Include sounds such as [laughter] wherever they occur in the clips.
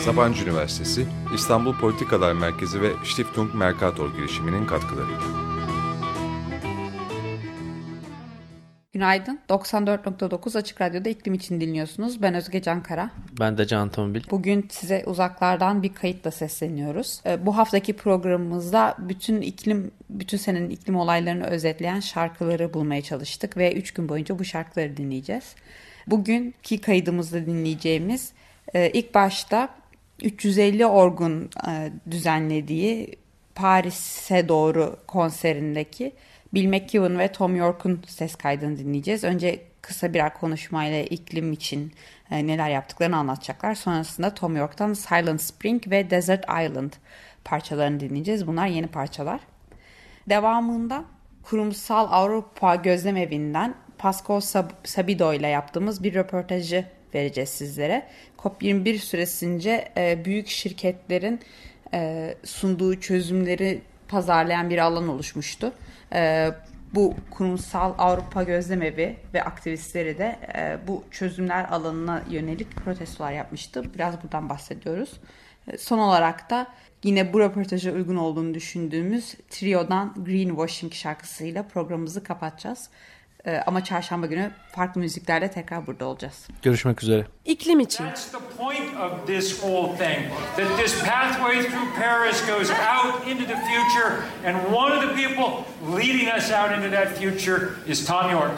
Sabancı Üniversitesi, İstanbul Politikalar Merkezi ve Stiftung Mercator girişiminin katkılarıyla. Günaydın. 94.9 Açık Radyo'da iklim için dinliyorsunuz. Ben Özge Can Kara. Ben de Can Tombil. Bugün size uzaklardan bir kayıtla sesleniyoruz. Ee, Bu haftaki programımızda bütün iklim, bütün senenin iklim olaylarını özetleyen şarkıları bulmaya çalıştık ve 3 gün boyunca bu şarkıları dinleyeceğiz. Bugünkü kaydımızda dinleyeceğimiz ilk başta 350 Orgun e, düzenlediği Paris'e doğru konserindeki Bill McKibben ve Tom York'un ses kaydını dinleyeceğiz. Önce kısa birer konuşmayla iklim için e, neler yaptıklarını anlatacaklar. Sonrasında Tom York'tan Silent Spring ve Desert Island parçalarını dinleyeceğiz. Bunlar yeni parçalar. Devamında kurumsal Avrupa Gözlem Evi'nden Pascal Sab- Sabido ile yaptığımız bir röportajı vereceğiz sizlere. COP21 süresince e, büyük şirketlerin e, sunduğu çözümleri pazarlayan bir alan oluşmuştu. E, bu kurumsal Avrupa Gözlem Evi ve aktivistleri de e, bu çözümler alanına yönelik protestolar yapmıştı. Biraz buradan bahsediyoruz. E, Son olarak da yine bu röportaja uygun olduğunu düşündüğümüz Trio'dan Greenwashing şarkısıyla programımızı kapatacağız. E, Ama çarşamba günü farklı müziklerle tekrar burada olacağız. Görüşmek üzere. İklim için. That's the point of this whole thing. That this pathway through Paris goes out into the future, and one of the people leading us out into that future is Tom York.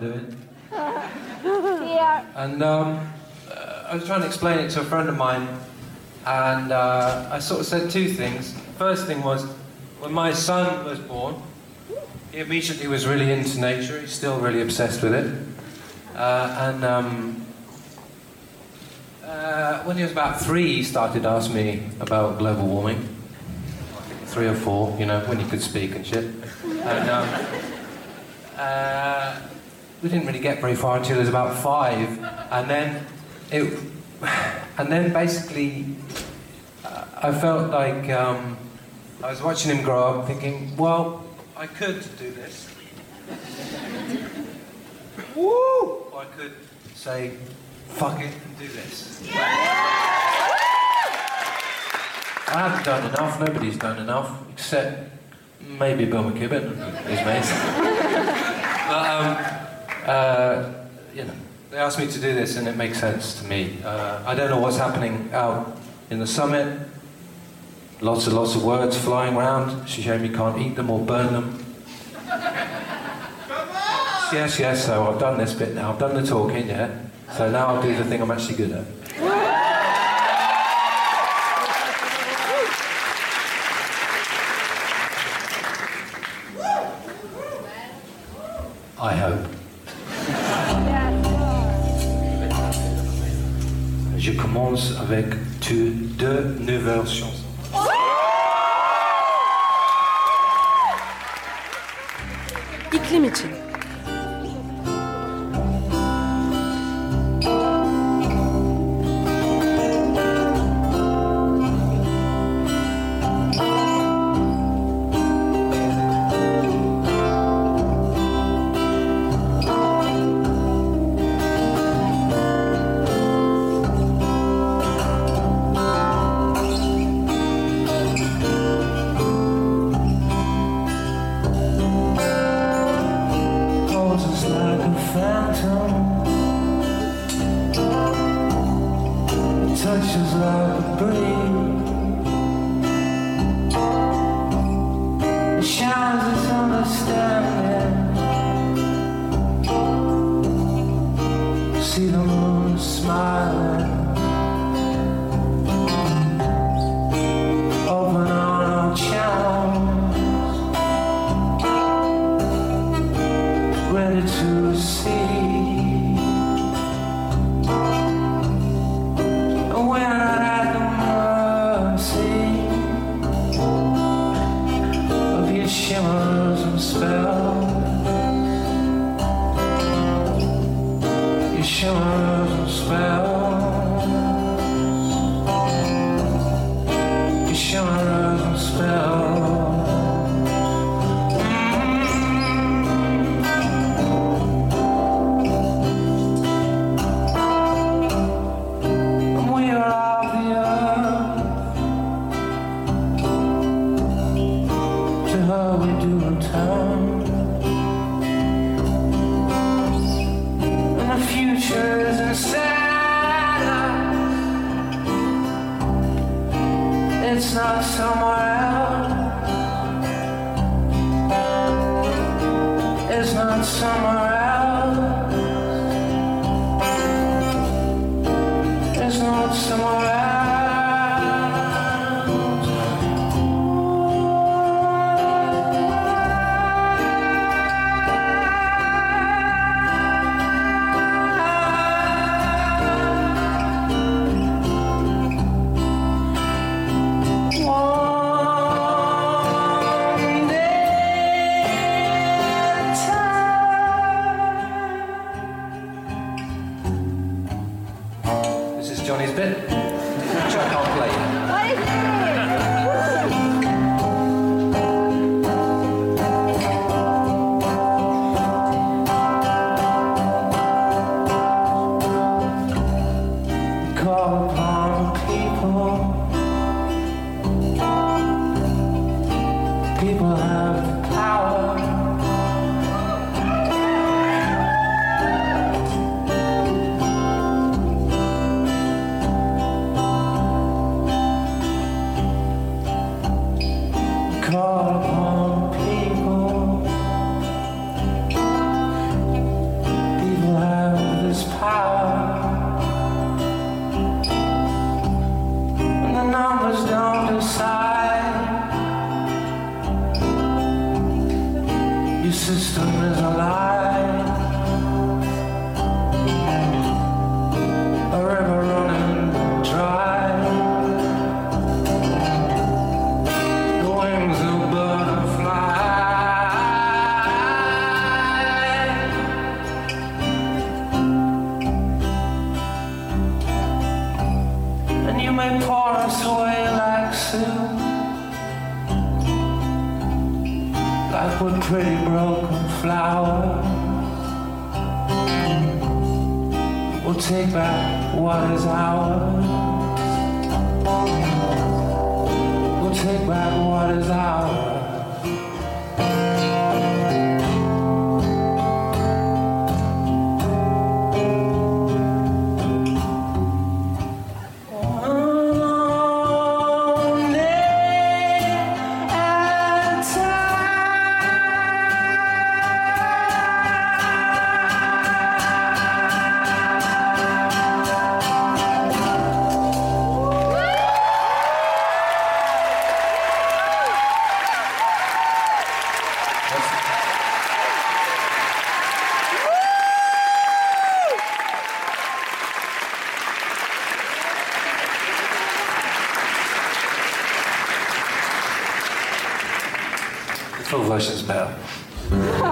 I'm doing. And um, uh, I was trying to explain it to a friend of mine, and uh, I sort of said two things. First thing was, when my son was born, he immediately was really into nature. He's still really obsessed with it. Uh, and um, uh, when he was about three, he started asking me about global warming three or four, you know, when he could speak and shit. And um, uh, we didn't really get very far until he was about five, and then it, and then basically, uh, I felt like um, I was watching him grow up, thinking, well, I could do this. Woo! Or I could say, fuck it and do this. I haven't done enough. Nobody's done enough, except maybe Bill McKibben his mates. [laughs] but um, uh, you know, they asked me to do this, and it makes sense to me. Uh, I don't know what's happening out in the summit. Lots and lots of words flying around. She showed me can't eat them or burn them. Yes, yes. So I've done this bit now. I've done the talking, yeah. So now I'll do the thing I'm actually good at. Avec deux, deux nouvelles chansons. İklim için. summer numbers don't decide. Your system is alive. take back what is ours. We'll take back what is ours. Versus bad. [laughs]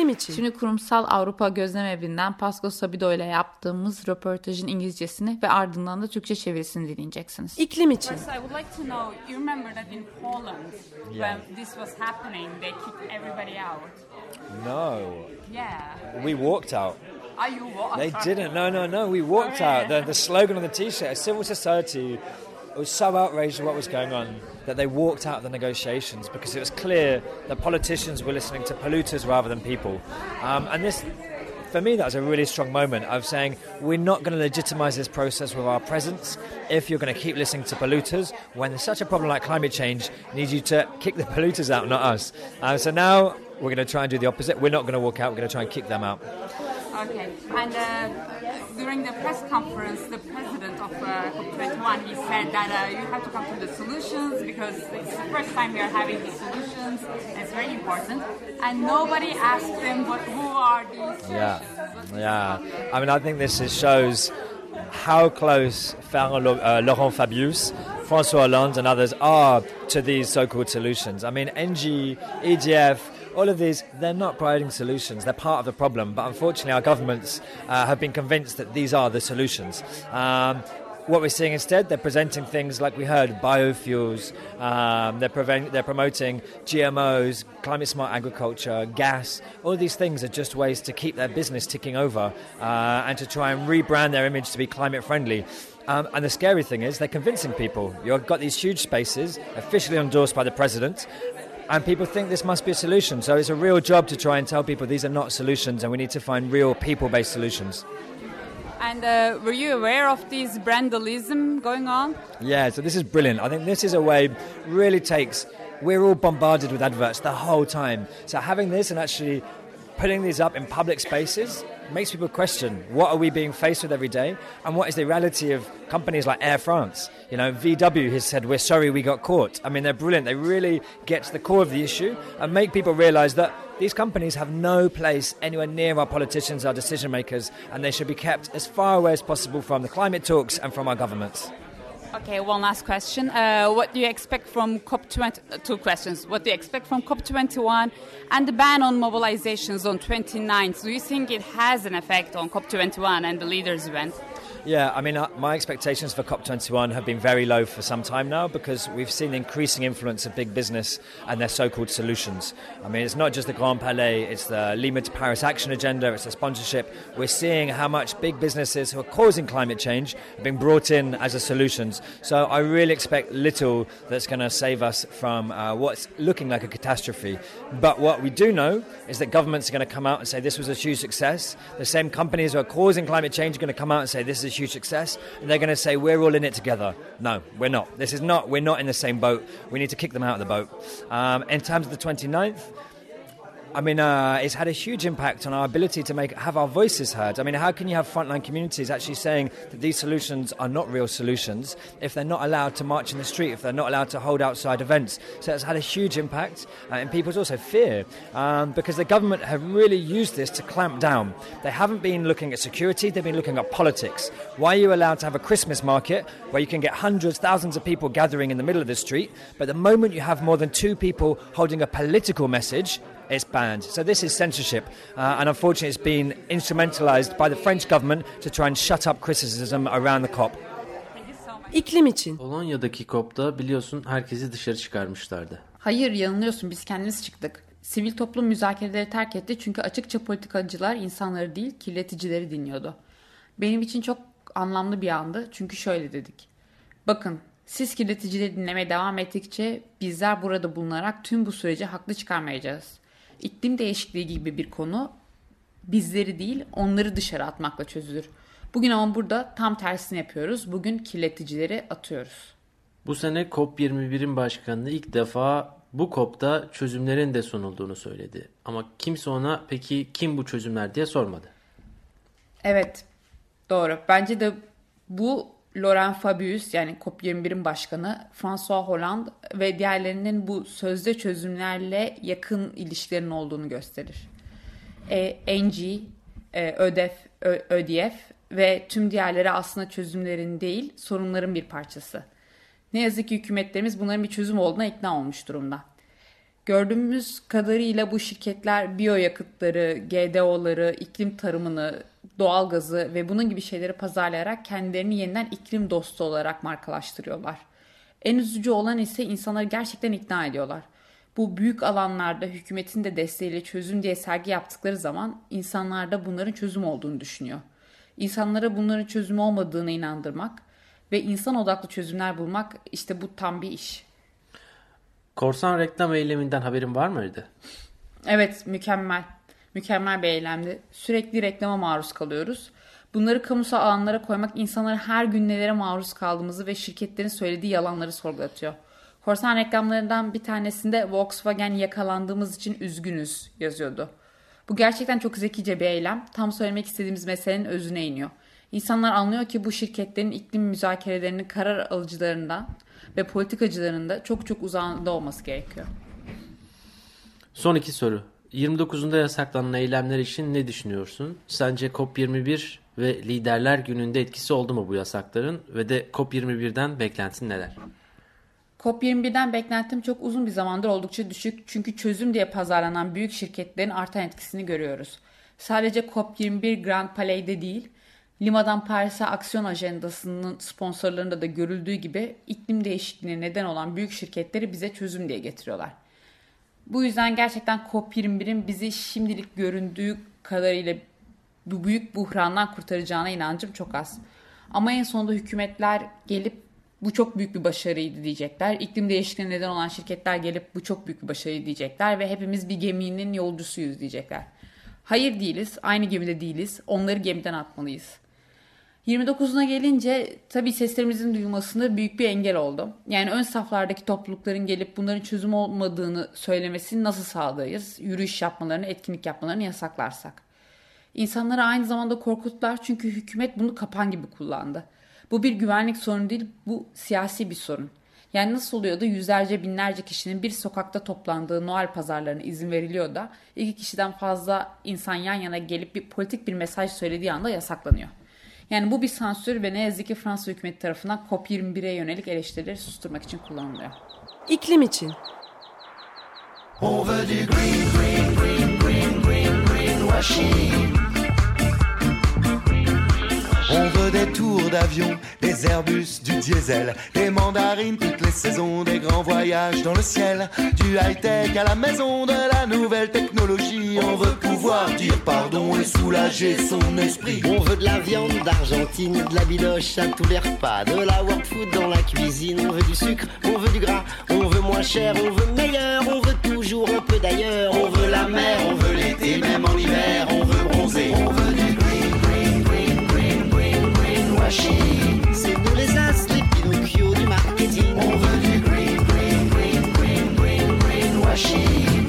İklim için. Şimdi kurumsal Avrupa Gözlem Evi'nden Pascal Sabido ile yaptığımız röportajın İngilizcesini ve ardından da Türkçe çevirisini dinleyeceksiniz. İklim için. I would like to know, you remember that in Poland, when this was happening, they kicked everybody out. No, Yeah. we walked out. Are you wa- They didn't. No, no, no. We walked out. The, the slogan on the T-shirt: "Civil society." Was so outraged at what was going on that they walked out of the negotiations because it was clear that politicians were listening to polluters rather than people. Um, and this, for me, that was a really strong moment of saying we're not going to legitimize this process with our presence if you're going to keep listening to polluters when such a problem like climate change needs you to kick the [laughs] polluters out, not us. Uh, so now we're going to try and do the opposite. We're not going to walk out. We're going to try and kick them out. Okay. And uh, during the press conference, the president of uh, COP21, he said that uh, you have to come to the solutions because it's the first time we are having the solutions. And it's very important. And nobody asked him, what, who are these solutions? yeah. yeah. I mean, I think this is, shows how close uh, Laurent Fabius, François Hollande, and others are to these so-called solutions. I mean, NG, EDF, all of these, they're not providing solutions. They're part of the problem. But unfortunately, our governments uh, have been convinced that these are the solutions. Um, what we're seeing instead, they're presenting things like we heard biofuels, um, they're, prevent, they're promoting GMOs, climate smart agriculture, gas. All these things are just ways to keep their business ticking over uh, and to try and rebrand their image to be climate friendly. Um, and the scary thing is, they're convincing people. You've got these huge spaces, officially endorsed by the president, and people think this must be a solution. So it's a real job to try and tell people these are not solutions, and we need to find real people based solutions. And uh, were you aware of this brandalism going on? Yeah, so this is brilliant. I think this is a way really takes. We're all bombarded with adverts the whole time. So having this and actually putting these up in public spaces makes people question what are we being faced with every day and what is the reality of companies like Air France. You know, VW has said we're sorry we got caught. I mean, they're brilliant. They really get to the core of the issue and make people realize that these companies have no place anywhere near our politicians, our decision makers, and they should be kept as far away as possible from the climate talks and from our governments. Okay, one last question. Uh, what do you expect from COP20? Uh, two questions. What do you expect from COP21 and the ban on mobilizations on 29th? Do you think it has an effect on COP21 and the leaders' event? Yeah, I mean, uh, my expectations for COP21 have been very low for some time now because we've seen increasing influence of big business and their so called solutions. I mean, it's not just the Grand Palais, it's the Lima to Paris Action Agenda, it's the sponsorship. We're seeing how much big businesses who are causing climate change are being brought in as a solutions. So I really expect little that's going to save us from uh, what's looking like a catastrophe. But what we do know is that governments are going to come out and say this was a huge success. The same companies who are causing climate change are going to come out and say this is a huge success, and they're going to say we're all in it together. No, we're not. This is not. We're not in the same boat. We need to kick them out of the boat. Um, in terms of the 29th. I mean, uh, it's had a huge impact on our ability to make have our voices heard. I mean, how can you have frontline communities actually saying that these solutions are not real solutions if they're not allowed to march in the street, if they're not allowed to hold outside events? So it's had a huge impact, uh, and people's also fear um, because the government have really used this to clamp down. They haven't been looking at security; they've been looking at politics. Why are you allowed to have a Christmas market where you can get hundreds, thousands of people gathering in the middle of the street, but the moment you have more than two people holding a political message, it's banned. So this is censorship, uh, and unfortunately, it's been instrumentalized by the French government to try and shut up criticism around the COP. İklim için. Polonya'daki COP'ta biliyorsun herkesi dışarı çıkarmışlardı. Hayır yanılıyorsun biz kendimiz çıktık. Sivil toplum müzakereleri terk etti çünkü açıkça politikacılar insanları değil kirleticileri dinliyordu. Benim için çok anlamlı bir andı çünkü şöyle dedik. Bakın siz kirleticileri dinlemeye devam ettikçe bizler burada bulunarak tüm bu süreci haklı çıkarmayacağız. İklim değişikliği gibi bir konu bizleri değil onları dışarı atmakla çözülür. Bugün ama burada tam tersini yapıyoruz. Bugün kirleticileri atıyoruz. Bu sene COP21'in başkanı ilk defa bu COP'ta çözümlerin de sunulduğunu söyledi. Ama kimse ona peki kim bu çözümler diye sormadı. Evet doğru. Bence de bu Laurent Fabius yani COP21'in başkanı François Hollande ve diğerlerinin bu sözde çözümlerle yakın ilişkilerinin olduğunu gösterir. E, NG, e, ÖDEF, Ö, ÖDF ve tüm diğerleri aslında çözümlerin değil sorunların bir parçası. Ne yazık ki hükümetlerimiz bunların bir çözüm olduğuna ikna olmuş durumda. Gördüğümüz kadarıyla bu şirketler biyoyakıtları, GDO'ları, iklim tarımını, doğalgazı ve bunun gibi şeyleri pazarlayarak kendilerini yeniden iklim dostu olarak markalaştırıyorlar. En üzücü olan ise insanları gerçekten ikna ediyorlar. Bu büyük alanlarda hükümetin de desteğiyle çözüm diye sergi yaptıkları zaman insanlar da bunların çözüm olduğunu düşünüyor. İnsanlara bunların çözüm olmadığını inandırmak ve insan odaklı çözümler bulmak işte bu tam bir iş. Korsan reklam eyleminden haberin var mıydı? Evet mükemmel. Mükemmel bir eylemdi. Sürekli reklama maruz kalıyoruz. Bunları kamusal alanlara koymak insanlara her gün nelere maruz kaldığımızı ve şirketlerin söylediği yalanları sorgulatıyor. Korsan reklamlarından bir tanesinde Volkswagen yakalandığımız için üzgünüz yazıyordu. Bu gerçekten çok zekice bir eylem. Tam söylemek istediğimiz meselenin özüne iniyor. İnsanlar anlıyor ki bu şirketlerin iklim müzakerelerinin karar alıcılarından ve politikacıların da çok çok uzağında olması gerekiyor. Son iki soru. 29'unda yasaklanan eylemler için ne düşünüyorsun? Sence COP21 ve Liderler Günü'nde etkisi oldu mu bu yasakların? Ve de COP21'den beklentin neler? COP21'den beklentim çok uzun bir zamandır oldukça düşük çünkü çözüm diye pazarlanan büyük şirketlerin artan etkisini görüyoruz. Sadece COP21 Grand Palais'de değil, Lima'dan Paris'e aksiyon ajandasının sponsorlarında da görüldüğü gibi iklim değişikliğine neden olan büyük şirketleri bize çözüm diye getiriyorlar. Bu yüzden gerçekten COP21'in bizi şimdilik göründüğü kadarıyla bu büyük buhrandan kurtaracağına inancım çok az. Ama en sonunda hükümetler gelip bu çok büyük bir başarıydı diyecekler. İklim değişikliğine neden olan şirketler gelip bu çok büyük bir başarı diyecekler ve hepimiz bir geminin yolcusuyuz diyecekler. Hayır değiliz, aynı gemide değiliz. Onları gemiden atmalıyız. 29'una gelince tabii seslerimizin duyulmasında büyük bir engel oldu. Yani ön saflardaki toplulukların gelip bunların çözüm olmadığını söylemesini nasıl sağlayırız? Yürüyüş yapmalarını, etkinlik yapmalarını yasaklarsak. İnsanları aynı zamanda korkuttular çünkü hükümet bunu kapan gibi kullandı. Bu bir güvenlik sorunu değil, bu siyasi bir sorun. Yani nasıl oluyor da yüzlerce binlerce kişinin bir sokakta toplandığı Noel pazarlarına izin veriliyor da iki kişiden fazla insan yan yana gelip bir politik bir mesaj söylediği anda yasaklanıyor. Yani bu bir sansür ve ne yazık ki Fransa hükümeti tarafından COP21'e yönelik eleştirileri susturmak için kullanılıyor. İklim için. Du green, green, green, green, d'avion, des Airbus, du diesel, des mandarines toutes les saisons, des grands voyages dans le ciel, du high-tech à la maison de la nouvelle technologie. On veut pouvoir dire pardon et soulager son esprit. On veut de la viande d'Argentine, de la biloche à tous les repas, de la world food dans la cuisine. On veut du sucre, on veut du gras, on veut moins cher, on veut meilleur, on veut toujours un peu d'ailleurs. On veut la mer, on veut l'été, même en hiver, on veut bronzer. On veut C'est nous les as, les Pinocchio du marketing. On veut du green, green, green, green, green, greenwashing.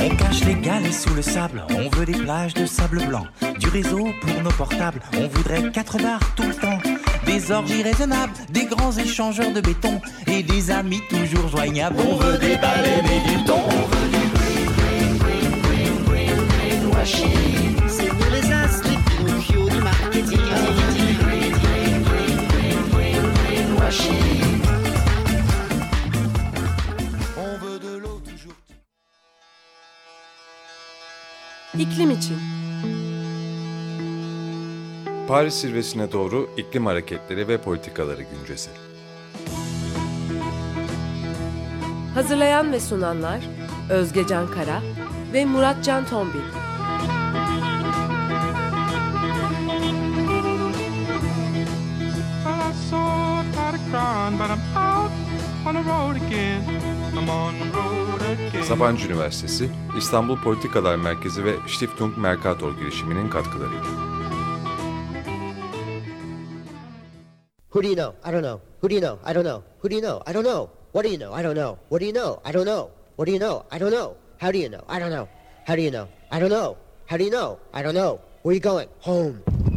On cache les galets sous le sable, on veut des plages de sable blanc, du réseau pour nos portables, on voudrait quatre bars tout le temps, des orgies raisonnables, des grands échangeurs de béton et des amis toujours joignables. On veut des baleines et du thon. On veut du green, green, green, green, green, greenwashing. C'est İklim için. Paris zirvesine doğru iklim hareketleri ve politikaları güncesi. Hazırlayan ve sunanlar Özge Can Kara ve Murat Can Tombil. Well, on the road again. I'm on the road. Sabancı Üniversitesi, İstanbul Politikalar Merkezi ve Stiftung Mercator girişiminin katkılarıyla. Who do you know? I don't know. Who do you know? I don't know. Who do you know? I don't know. What do you know? I don't know. What do you know? I don't know. What do you know? I don't know. How do you know? I don't know. How do you know? I don't know. How do you know? I don't know. Where are you going? Home.